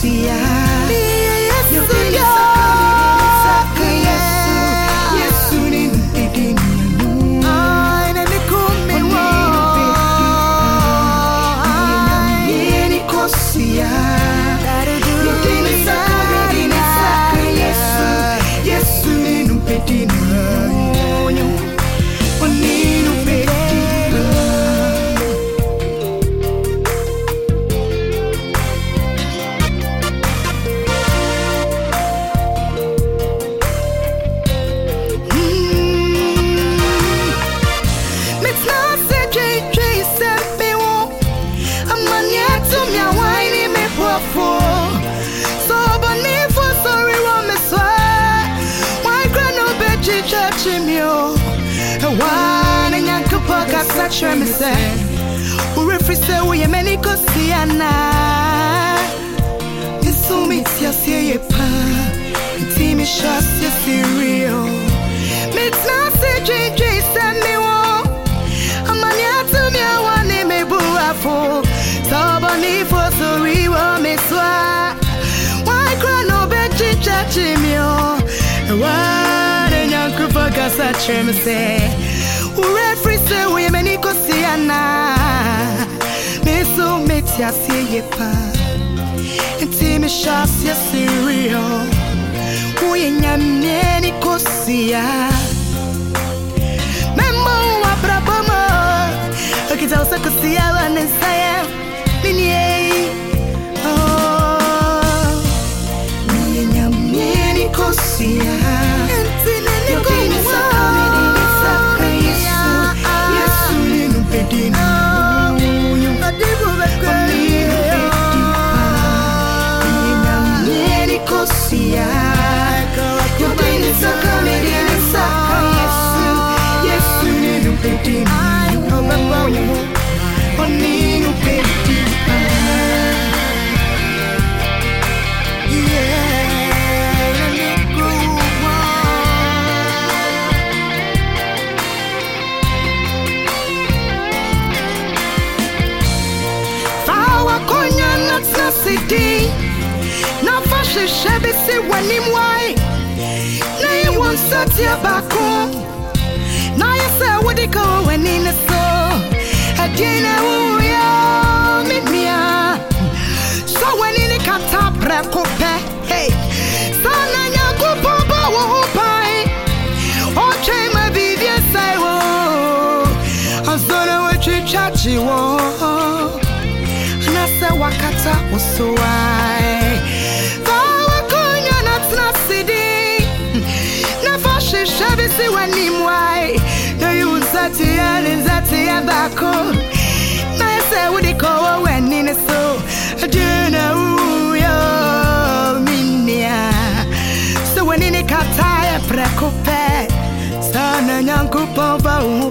kosia Yesu Kyerɛ me sɛ worefiri sɛ woyɛ m'ani kɔsi anaa Yesu meti aseɛ yɛ paa Nti mehyɛ aseɛ serio metena ase dwendwen sɛ mewɔ amane atumi a wɔ ne mebuafo sɛ ɔbɔnefo wɔ me so ɔbɛkyikyakye me me aseɛ yɛ paa nti mehyɛ aseɛ serio woyɛ nyameɛ ne kɔsia mɛmmɔ wo abrabɔ mu okita wo sɛ kɔsia wɔ ne tsasidi na fahyehyɛ bi si w'anim wae na yi wo nsateɛ baako na ayɛ sɛ wode ka wɔ w'ani ne so ɛdeɛn na woyɛ me nua sɛ w'ani ne kata prɛko pɛ Hey, saa na nyankopɔn bɔ wo ban ɔtwɛn ma biribi asɛe wo. Ɔsɔ na watwitwa gye wɔ wakata wo so ae fa wakonya na tena sidi. Na fa hyehyɛ bi si w'anim wae na yi wo nsateɛ ne nsateɛ baako na yɛ sɛ wode kɔwɔ w'ani ne so agye na wuyɛ me nua sɛ w'ani ne kata yɛ prɛko pɛ saa na nyankopɔn ba wo ho